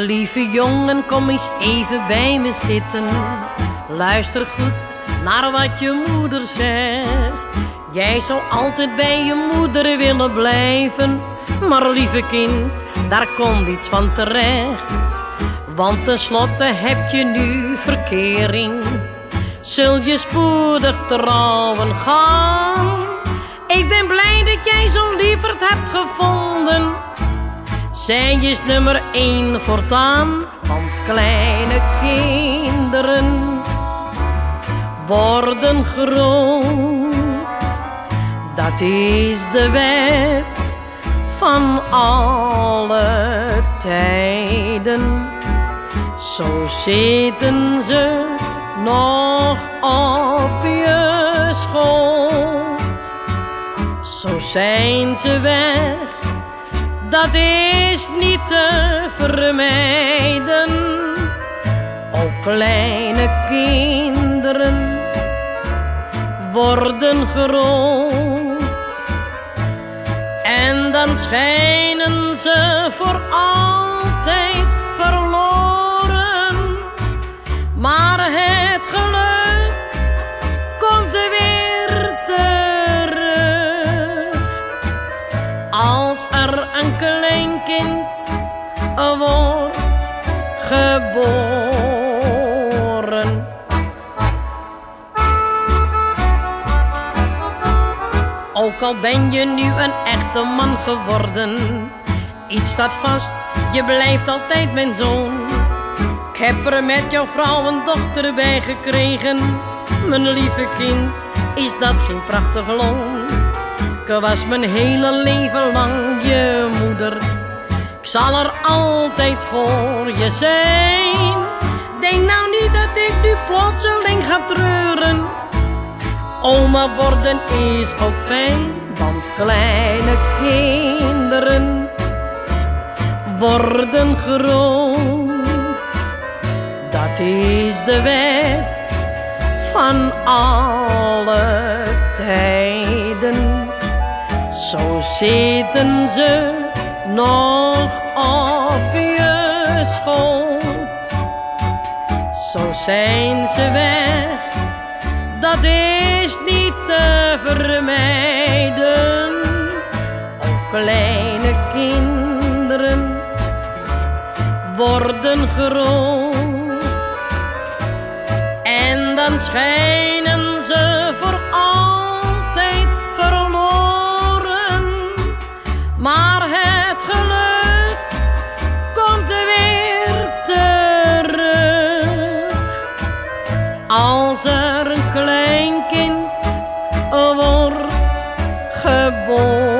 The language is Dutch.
Lieve jongen, kom eens even bij me zitten. Luister goed naar wat je moeder zegt. Jij zou altijd bij je moeder willen blijven. Maar lieve kind, daar komt iets van terecht. Want tenslotte heb je nu verkering. Zul je spoedig trouwen gaan? Ik ben blij dat jij zo'n lieverd hebt gevonden. Zij is nummer één voortaan, want kleine kinderen worden groot. Dat is de wet van alle tijden. Zo zitten ze nog op je schoot. Zo zijn ze weg, dat is niet te vermijden. Ook kleine kinderen worden groot. En dan schijnen ze voor altijd verloren. Maar een klein kind wordt geboren. Ook al ben je nu een echte man geworden, iets staat vast, je blijft altijd mijn zoon. Ik heb er met jouw vrouw een dochter bij gekregen. Mijn lieve kind, is dat geen prachtig loon? Ik was mijn hele leven lang zal er altijd voor je zijn. Denk nou niet dat ik nu plotseling ga treuren. Oma worden is ook fijn, want kleine kinderen worden groot. Dat is de wet van alle tijden. Zo zitten ze nog op je schoot. Zo zijn ze weg, dat is niet te vermijden. Ook kleine kinderen worden groot. En dan schijnen ze voor altijd er een klein kind wordt geboren.